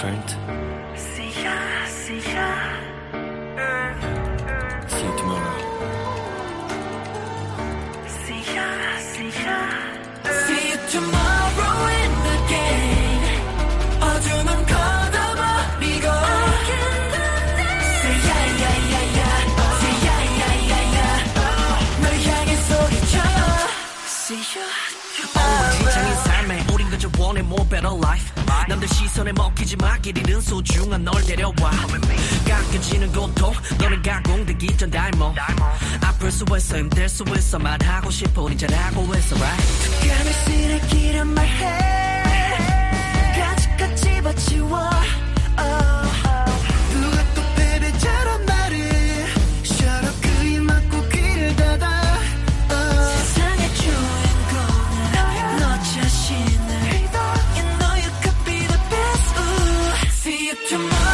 different. See ya, see ya. See you tomorrow. See ya, see ya. See you tomorrow in the game. 어둠은 걷어버리고. Say yeah, yeah, yeah, yeah. Say yeah, yeah, yeah, yeah. 널 향해 소리쳐. See ya tomorrow. 지장인 삶에 우린 그저 원해 more better life 남들 시선에 먹히지 마. 길이는 소중한 널 데려와. 깎여지는 고통 너는 가공되기 전 닮아 아플 수 있어 힘들 수 있어. 말하고 싶어 우린 잘하고 있어 right? 감히 쓰레기란 말해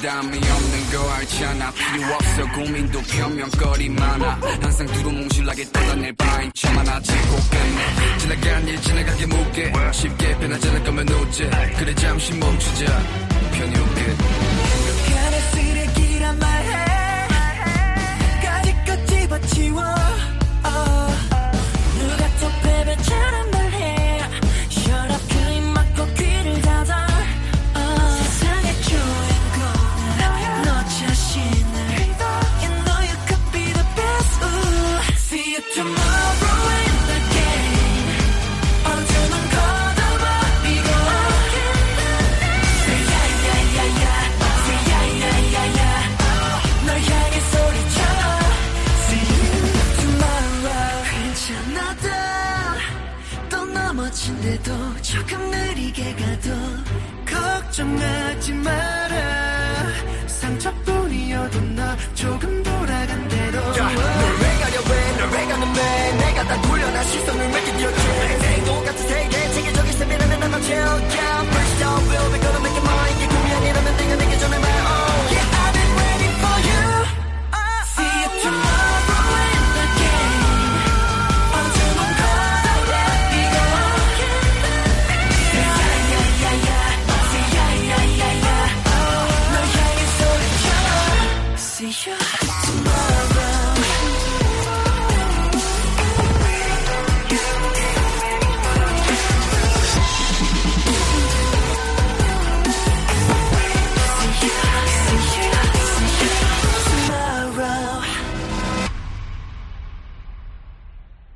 tomorrow 이거 담이 없는 거 알잖아. 필요 없어 고민도 변명거리 많아. 항상 두루뭉실하게 떠다닐 바인 참 많아지고 끝내 지나간 일 지나가게 묻게. 쉽게 변하지 않을 거면 어째? 그래 잠시 멈추자. 편히 없게 어진대도 조금 느리게 가도 걱정하지 마라 Mother.